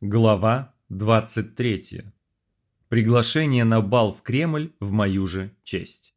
Глава 23. Приглашение на бал в Кремль в мою же честь.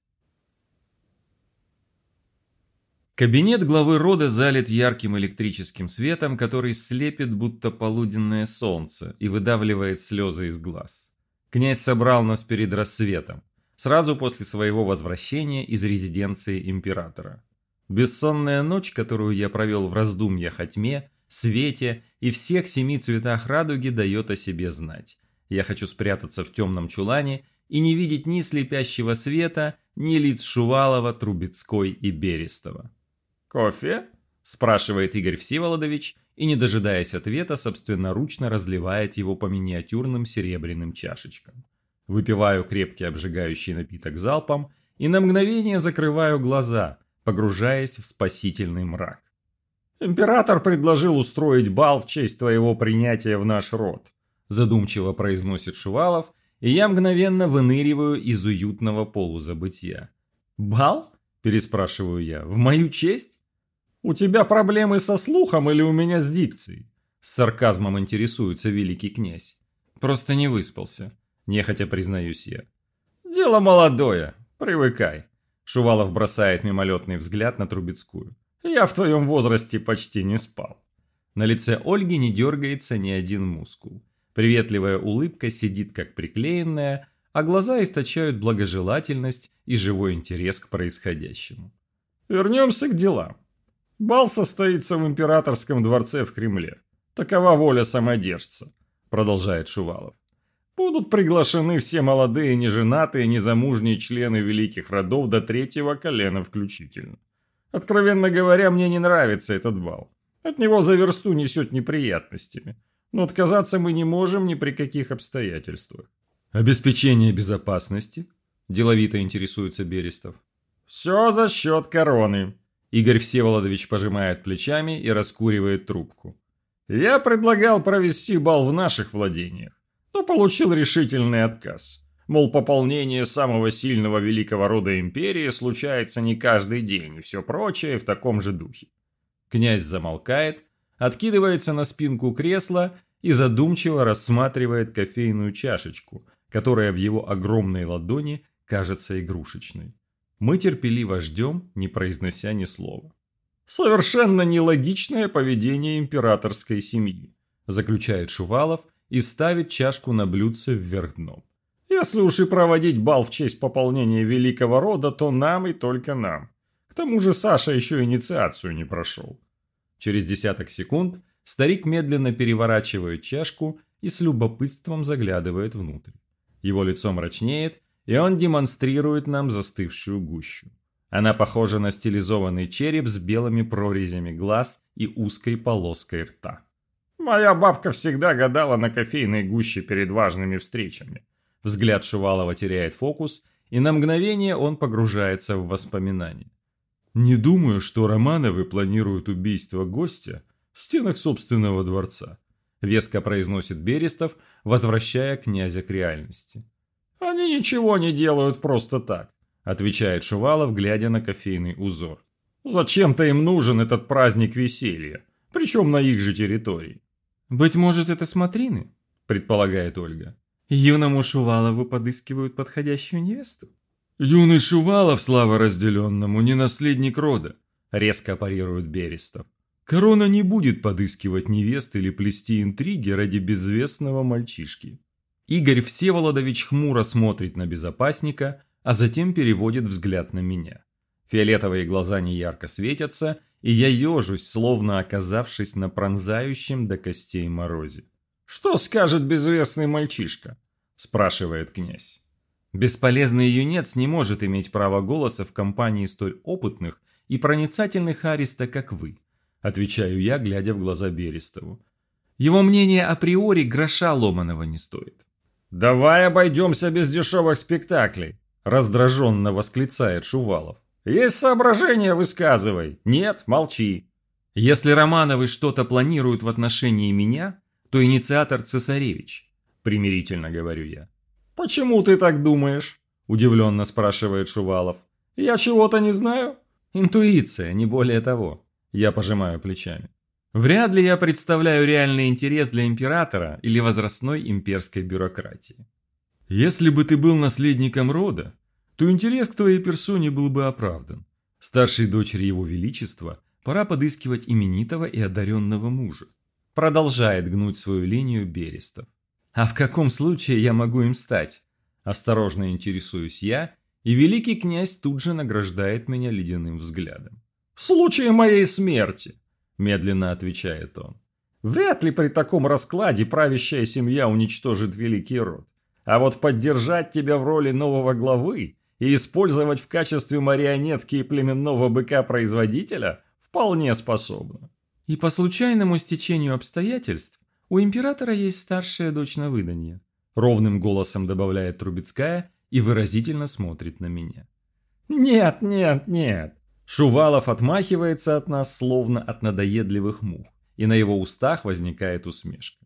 Кабинет главы рода залит ярким электрическим светом, который слепит будто полуденное солнце и выдавливает слезы из глаз. Князь собрал нас перед рассветом, сразу после своего возвращения из резиденции императора. Бессонная ночь, которую я провел в раздумьях о тьме, свете и всех семи цветах радуги дает о себе знать. Я хочу спрятаться в темном чулане и не видеть ни слепящего света, ни лиц Шувалова, Трубецкой и Берестова. «Кофе?» – спрашивает Игорь Всеволодович и, не дожидаясь ответа, собственноручно разливает его по миниатюрным серебряным чашечкам. Выпиваю крепкий обжигающий напиток залпом и на мгновение закрываю глаза, погружаясь в спасительный мрак. «Император предложил устроить бал в честь твоего принятия в наш род», задумчиво произносит Шувалов, и я мгновенно выныриваю из уютного полузабытия. «Бал?» – переспрашиваю я. «В мою честь?» «У тебя проблемы со слухом или у меня с дикцией?» С сарказмом интересуется великий князь. «Просто не выспался», – нехотя признаюсь я. «Дело молодое, привыкай», – Шувалов бросает мимолетный взгляд на Трубецкую. Я в твоем возрасте почти не спал. На лице Ольги не дергается ни один мускул. Приветливая улыбка сидит как приклеенная, а глаза источают благожелательность и живой интерес к происходящему. Вернемся к делам. Бал состоится в императорском дворце в Кремле. Такова воля самодержца, продолжает Шувалов. Будут приглашены все молодые, неженатые, незамужние члены великих родов до третьего колена включительно. Откровенно говоря, мне не нравится этот бал. От него за версту несет неприятностями. Но отказаться мы не можем ни при каких обстоятельствах. Обеспечение безопасности? Деловито интересуется Берестов. Все за счет короны. Игорь Всеволодович пожимает плечами и раскуривает трубку. Я предлагал провести бал в наших владениях, но получил решительный отказ. Мол, пополнение самого сильного великого рода империи случается не каждый день и все прочее в таком же духе. Князь замолкает, откидывается на спинку кресла и задумчиво рассматривает кофейную чашечку, которая в его огромной ладони кажется игрушечной. Мы терпеливо ждем, не произнося ни слова. «Совершенно нелогичное поведение императорской семьи», заключает Шувалов и ставит чашку на блюдце вверх дном. Если уж и проводить бал в честь пополнения великого рода, то нам и только нам. К тому же Саша еще инициацию не прошел. Через десяток секунд старик медленно переворачивает чашку и с любопытством заглядывает внутрь. Его лицо мрачнеет, и он демонстрирует нам застывшую гущу. Она похожа на стилизованный череп с белыми прорезями глаз и узкой полоской рта. Моя бабка всегда гадала на кофейной гуще перед важными встречами. Взгляд Шувалова теряет фокус, и на мгновение он погружается в воспоминания. «Не думаю, что Романовы планируют убийство гостя в стенах собственного дворца», веско произносит Берестов, возвращая князя к реальности. «Они ничего не делают просто так», отвечает Шувалов, глядя на кофейный узор. «Зачем-то им нужен этот праздник веселья, причем на их же территории». «Быть может, это смотрины?» предполагает Ольга. Юному Шувалову подыскивают подходящую невесту. «Юный Шувалов, слава разделенному, не наследник рода», – резко парирует Берестов. «Корона не будет подыскивать невест или плести интриги ради безвестного мальчишки». Игорь Всеволодович хмуро смотрит на безопасника, а затем переводит взгляд на меня. Фиолетовые глаза неярко светятся, и я ежусь, словно оказавшись на пронзающем до костей морозе. «Что скажет безвестный мальчишка?» – спрашивает князь. Бесполезный юнец не может иметь права голоса в компании столь опытных и проницательных ариста, как вы, отвечаю я, глядя в глаза Берестову. Его мнение априори гроша ломаного не стоит. «Давай обойдемся без дешевых спектаклей», – раздраженно восклицает Шувалов. «Есть соображения, высказывай. Нет, молчи». «Если Романовы что-то планируют в отношении меня, то инициатор цесаревич. Примирительно говорю я. «Почему ты так думаешь?» – удивленно спрашивает Шувалов. «Я чего-то не знаю?» «Интуиция, не более того». Я пожимаю плечами. Вряд ли я представляю реальный интерес для императора или возрастной имперской бюрократии. Если бы ты был наследником рода, то интерес к твоей персоне был бы оправдан. Старшей дочери его величества пора подыскивать именитого и одаренного мужа. Продолжает гнуть свою линию Берестов. А в каком случае я могу им стать? Осторожно интересуюсь я, и великий князь тут же награждает меня ледяным взглядом. «В случае моей смерти», – медленно отвечает он. «Вряд ли при таком раскладе правящая семья уничтожит великий род. А вот поддержать тебя в роли нового главы и использовать в качестве марионетки и племенного быка-производителя вполне способна». И по случайному стечению обстоятельств у императора есть старшая дочь на выданье. Ровным голосом добавляет Трубецкая и выразительно смотрит на меня. «Нет, нет, нет!» Шувалов отмахивается от нас, словно от надоедливых мух, и на его устах возникает усмешка.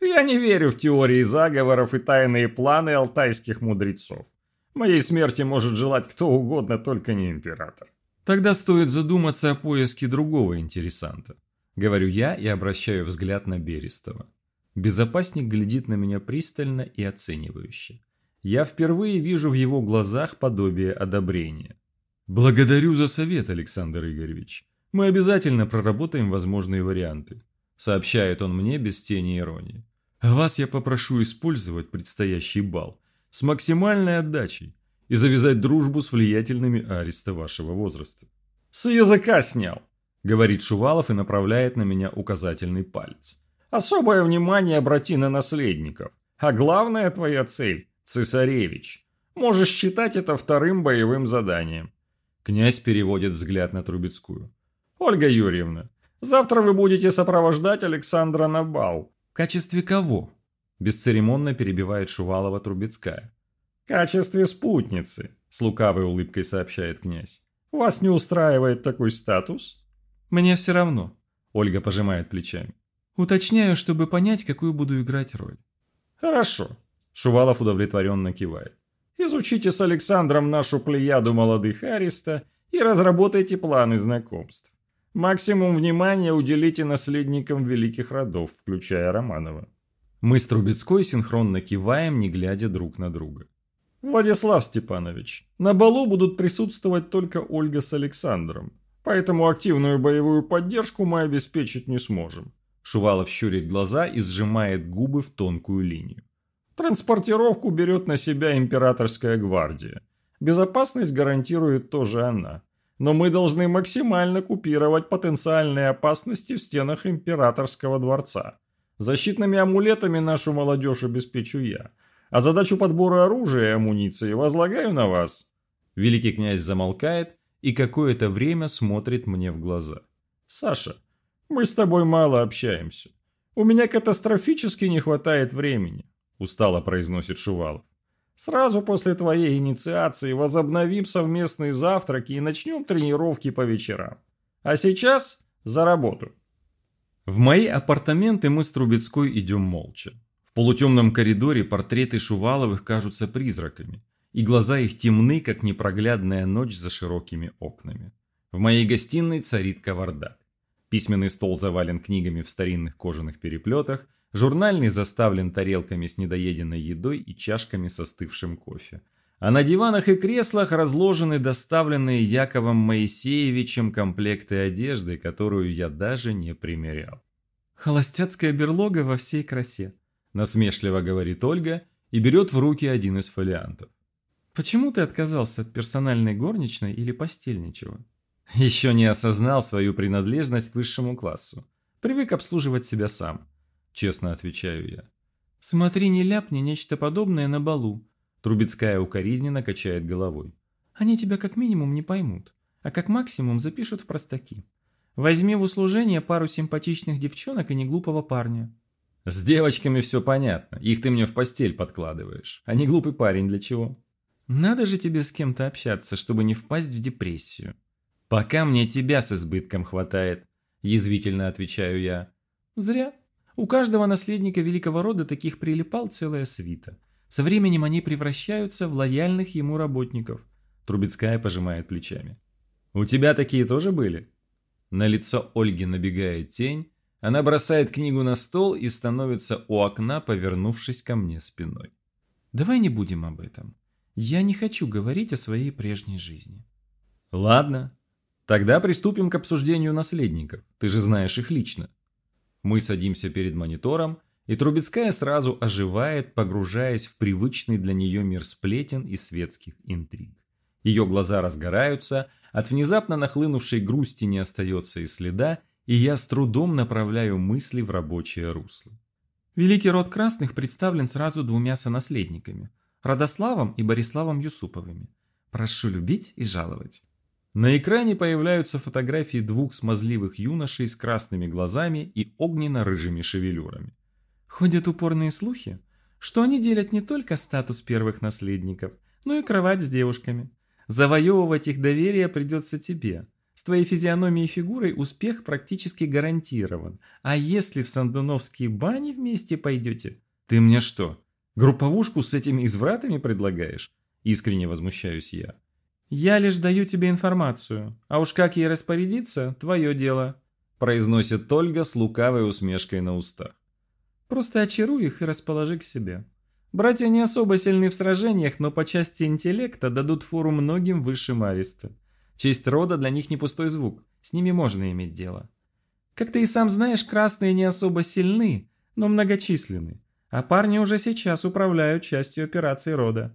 «Я не верю в теории заговоров и тайные планы алтайских мудрецов. Моей смерти может желать кто угодно, только не император». Тогда стоит задуматься о поиске другого интересанта. Говорю я и обращаю взгляд на Берестова. Безопасник глядит на меня пристально и оценивающе. Я впервые вижу в его глазах подобие одобрения. «Благодарю за совет, Александр Игоревич. Мы обязательно проработаем возможные варианты», сообщает он мне без тени иронии. «А вас я попрошу использовать предстоящий бал с максимальной отдачей и завязать дружбу с влиятельными ариста вашего возраста». «С языка снял», — говорит Шувалов и направляет на меня указательный палец. «Особое внимание обрати на наследников, а главная твоя цель «Цесаревич, можешь считать это вторым боевым заданием». Князь переводит взгляд на Трубецкую. «Ольга Юрьевна, завтра вы будете сопровождать Александра на бал». «В качестве кого?» Бесцеремонно перебивает Шувалова Трубецкая. «В качестве спутницы», с лукавой улыбкой сообщает князь. «Вас не устраивает такой статус?» «Мне все равно», Ольга пожимает плечами. «Уточняю, чтобы понять, какую буду играть роль». «Хорошо. Шувалов удовлетворенно кивает. Изучите с Александром нашу плеяду молодых ариста и разработайте планы знакомств. Максимум внимания уделите наследникам великих родов, включая Романова. Мы с Трубецкой синхронно киваем, не глядя друг на друга. Владислав Степанович, на балу будут присутствовать только Ольга с Александром, поэтому активную боевую поддержку мы обеспечить не сможем. Шувалов щурит глаза и сжимает губы в тонкую линию. Транспортировку берет на себя императорская гвардия. Безопасность гарантирует тоже она. Но мы должны максимально купировать потенциальные опасности в стенах императорского дворца. Защитными амулетами нашу молодежь обеспечу я. А задачу подбора оружия и амуниции возлагаю на вас. Великий князь замолкает и какое-то время смотрит мне в глаза. Саша, мы с тобой мало общаемся. У меня катастрофически не хватает времени. – устало произносит Шувалов. «Сразу после твоей инициации возобновим совместные завтраки и начнем тренировки по вечерам. А сейчас за работу». В мои апартаменты мы с Трубецкой идем молча. В полутемном коридоре портреты Шуваловых кажутся призраками, и глаза их темны, как непроглядная ночь за широкими окнами. В моей гостиной царит кавардак. Письменный стол завален книгами в старинных кожаных переплетах, Журнальный заставлен тарелками с недоеденной едой и чашками с остывшим кофе. А на диванах и креслах разложены доставленные Яковом Моисеевичем комплекты одежды, которую я даже не примерял. «Холостяцкая берлога во всей красе», – насмешливо говорит Ольга и берет в руки один из фолиантов. «Почему ты отказался от персональной горничной или постельничего?» «Еще не осознал свою принадлежность к высшему классу. Привык обслуживать себя сам честно отвечаю я. «Смотри, не ляпни нечто подобное на балу», Трубецкая укоризненно качает головой. «Они тебя как минимум не поймут, а как максимум запишут в простаки. Возьми в услужение пару симпатичных девчонок и неглупого парня». «С девочками все понятно, их ты мне в постель подкладываешь, а не глупый парень для чего?» «Надо же тебе с кем-то общаться, чтобы не впасть в депрессию». «Пока мне тебя с избытком хватает», – язвительно отвечаю я. «Зря», у каждого наследника великого рода таких прилипал целая свита. Со временем они превращаются в лояльных ему работников. Трубецкая пожимает плечами. «У тебя такие тоже были?» На лицо Ольги набегает тень, Она бросает книгу на стол и становится у окна, повернувшись ко мне спиной. Давай не будем об этом. Я не хочу говорить о своей прежней жизни. Ладно. Тогда приступим к обсуждению наследников. Ты же знаешь их лично. Мы садимся перед монитором, и Трубецкая сразу оживает, погружаясь в привычный для нее мир сплетен и светских интриг. Ее глаза разгораются, от внезапно нахлынувшей грусти не остается и следа, и я с трудом направляю мысли в рабочее русло. Великий род Красных представлен сразу двумя сонаследниками – Радославом и Бориславом Юсуповыми. Прошу любить и жаловать. На экране появляются фотографии двух смазливых юношей с красными глазами и огненно-рыжими шевелюрами. Ходят упорные слухи, что они делят не только статус первых наследников, но и кровать с девушками. Завоевывать их доверие придется тебе – с твоей физиономией и фигурой успех практически гарантирован. А если в Сандуновские бани вместе пойдете? Ты мне что, групповушку с этими извратами предлагаешь? Искренне возмущаюсь я. Я лишь даю тебе информацию, а уж как ей распорядиться, твое дело. Произносит Ольга с лукавой усмешкой на устах. Просто очаруй их и расположи к себе. Братья не особо сильны в сражениях, но по части интеллекта дадут фору многим высшим ареста. Честь рода для них не пустой звук, с ними можно иметь дело. Как ты и сам знаешь, красные не особо сильны, но многочисленны, а парни уже сейчас управляют частью операции рода.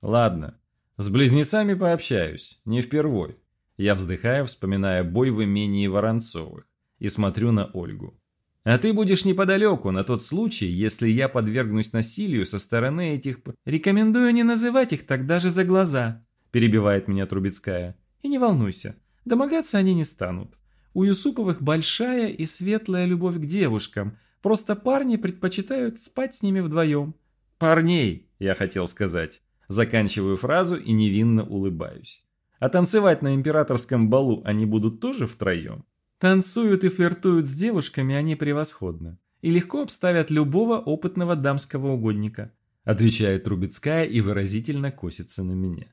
Ладно, с близнецами пообщаюсь, не впервой. Я вздыхаю, вспоминая бой в имении Воронцовых, и смотрю на Ольгу. А ты будешь неподалеку на тот случай, если я подвергнусь насилию со стороны этих... Рекомендую не называть их так даже за глаза, перебивает меня Трубецкая. И не волнуйся, домогаться они не станут. У Юсуповых большая и светлая любовь к девушкам, просто парни предпочитают спать с ними вдвоем. «Парней», я хотел сказать. Заканчиваю фразу и невинно улыбаюсь. А танцевать на императорском балу они будут тоже втроем? Танцуют и флиртуют с девушками они превосходно. И легко обставят любого опытного дамского угодника. Отвечает Трубецкая и выразительно косится на меня.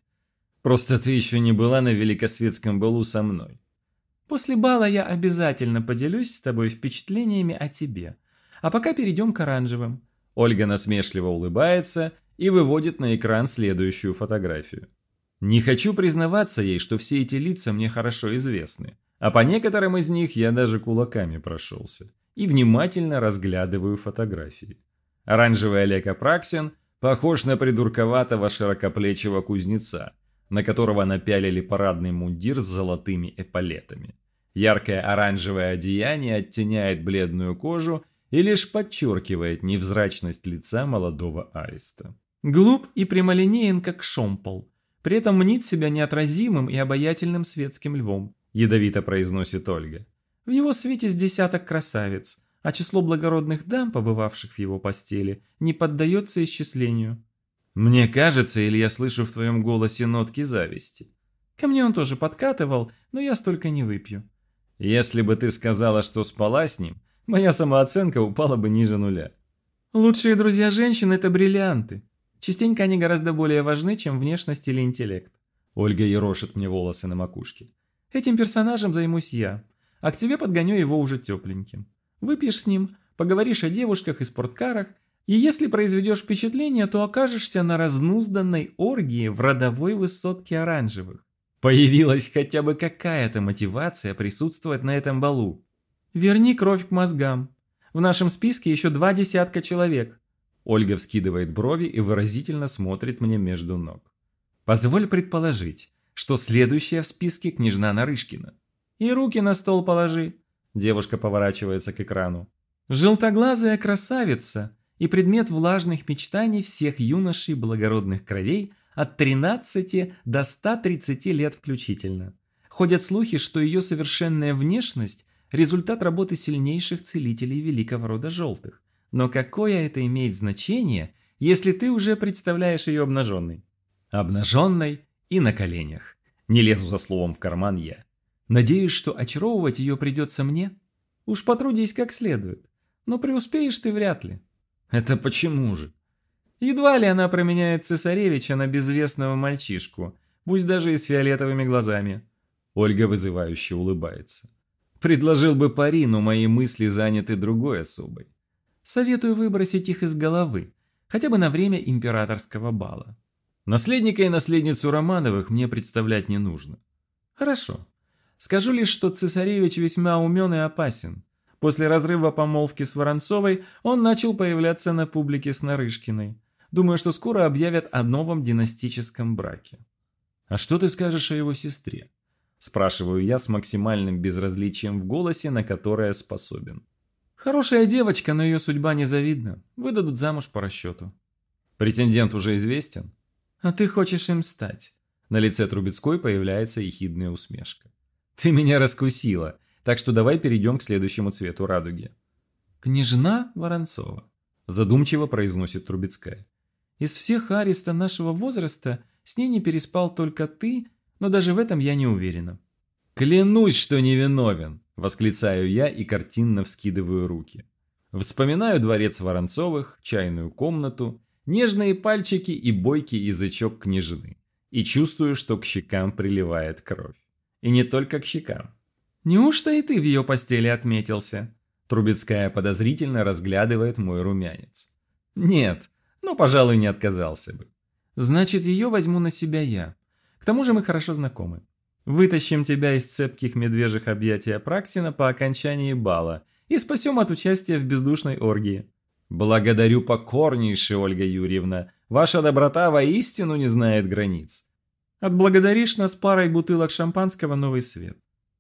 Просто ты еще не была на великосветском балу со мной. После бала я обязательно поделюсь с тобой впечатлениями о тебе. А пока перейдем к оранжевым. Ольга насмешливо улыбается и выводит на экран следующую фотографию. Не хочу признаваться ей, что все эти лица мне хорошо известны, а по некоторым из них я даже кулаками прошелся и внимательно разглядываю фотографии. Оранжевый Олег Апраксин похож на придурковатого широкоплечего кузнеца – на которого напялили парадный мундир с золотыми эполетами. Яркое оранжевое одеяние оттеняет бледную кожу и лишь подчеркивает невзрачность лица молодого аиста. Глуп и прямолинеен, как шомпол. При этом мнит себя неотразимым и обаятельным светским львом, ядовито произносит Ольга. В его свете с десяток красавиц, а число благородных дам, побывавших в его постели, не поддается исчислению. Мне кажется, или я слышу в твоем голосе нотки зависти. Ко мне он тоже подкатывал, но я столько не выпью. Если бы ты сказала, что спала с ним, моя самооценка упала бы ниже нуля. Лучшие друзья женщин – это бриллианты. Частенько они гораздо более важны, чем внешность или интеллект. Ольга ерошит мне волосы на макушке. Этим персонажем займусь я, а к тебе подгоню его уже тепленьким. Выпьешь с ним, поговоришь о девушках и спорткарах – и если произведешь впечатление, то окажешься на разнузданной оргии в родовой высотке оранжевых. Появилась хотя бы какая-то мотивация присутствовать на этом балу. Верни кровь к мозгам. В нашем списке еще два десятка человек. Ольга вскидывает брови и выразительно смотрит мне между ног. Позволь предположить, что следующая в списке княжна Нарышкина. И руки на стол положи. Девушка поворачивается к экрану. Желтоглазая красавица и предмет влажных мечтаний всех юношей благородных кровей от 13 до 130 лет включительно. Ходят слухи, что ее совершенная внешность – результат работы сильнейших целителей великого рода желтых. Но какое это имеет значение, если ты уже представляешь ее обнаженной? Обнаженной и на коленях. Не лезу за словом в карман я. Надеюсь, что очаровывать ее придется мне? Уж потрудись как следует. Но преуспеешь ты вряд ли. Это почему же? Едва ли она променяет цесаревича на безвестного мальчишку, пусть даже и с фиолетовыми глазами. Ольга вызывающе улыбается. Предложил бы пари, но мои мысли заняты другой особой. Советую выбросить их из головы, хотя бы на время императорского бала. Наследника и наследницу Романовых мне представлять не нужно. Хорошо. Скажу лишь, что цесаревич весьма умен и опасен. После разрыва помолвки с Воронцовой он начал появляться на публике с Нарышкиной. Думаю, что скоро объявят о новом династическом браке. А что ты скажешь о его сестре? Спрашиваю я с максимальным безразличием в голосе, на которое способен. Хорошая девочка, но ее судьба незавидна. Выдадут замуж по расчету. Претендент уже известен? А ты хочешь им стать? На лице Трубецкой появляется ехидная усмешка. Ты меня раскусила, так что давай перейдем к следующему цвету радуги. Княжна Воронцова, задумчиво произносит Трубецкая. Из всех ареста нашего возраста с ней не переспал только ты, но даже в этом я не уверена. Клянусь, что невиновен, восклицаю я и картинно вскидываю руки. Вспоминаю дворец Воронцовых, чайную комнату, нежные пальчики и бойкий язычок княжны. И чувствую, что к щекам приливает кровь. И не только к щекам. «Неужто и ты в ее постели отметился?» Трубецкая подозрительно разглядывает мой румянец. «Нет, но, пожалуй, не отказался бы». «Значит, ее возьму на себя я. К тому же мы хорошо знакомы. Вытащим тебя из цепких медвежьих объятий Апраксина по окончании бала и спасем от участия в бездушной оргии». «Благодарю покорнейше, Ольга Юрьевна. Ваша доброта воистину не знает границ». «Отблагодаришь нас парой бутылок шампанского «Новый свет».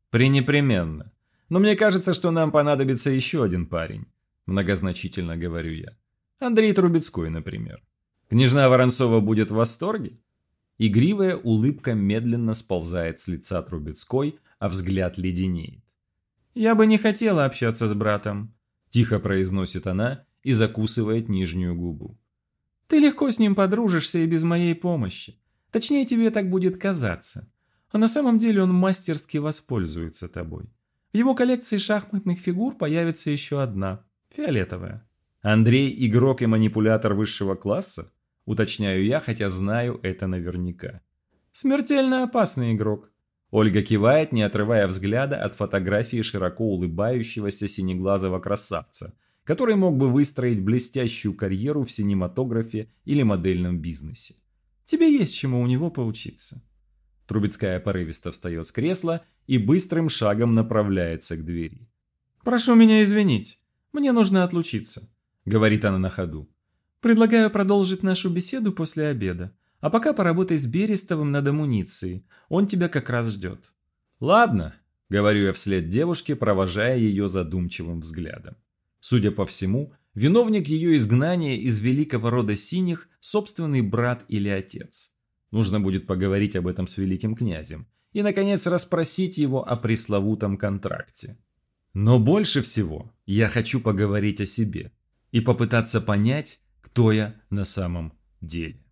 «Пренепременно. Но мне кажется, что нам понадобится еще один парень», – многозначительно говорю я. «Андрей Трубецкой, например. Княжна Воронцова будет в восторге?» Игривая улыбка медленно сползает с лица Трубецкой, а взгляд леденеет. «Я бы не хотела общаться с братом», – тихо произносит она и закусывает нижнюю губу. «Ты легко с ним подружишься и без моей помощи. Точнее, тебе так будет казаться а на самом деле он мастерски воспользуется тобой. В его коллекции шахматных фигур появится еще одна, фиолетовая. Андрей – игрок и манипулятор высшего класса? Уточняю я, хотя знаю это наверняка. Смертельно опасный игрок. Ольга кивает, не отрывая взгляда от фотографии широко улыбающегося синеглазого красавца, который мог бы выстроить блестящую карьеру в синематографе или модельном бизнесе. Тебе есть чему у него поучиться. Трубецкая порывисто встает с кресла и быстрым шагом направляется к двери. «Прошу меня извинить, мне нужно отлучиться», — говорит она на ходу. «Предлагаю продолжить нашу беседу после обеда, а пока поработай с Берестовым над амуницией, он тебя как раз ждет». «Ладно», — говорю я вслед девушке, провожая ее задумчивым взглядом. Судя по всему, виновник ее изгнания из великого рода синих – собственный брат или отец. Нужно будет поговорить об этом с великим князем и, наконец, расспросить его о пресловутом контракте. Но больше всего я хочу поговорить о себе и попытаться понять, кто я на самом деле.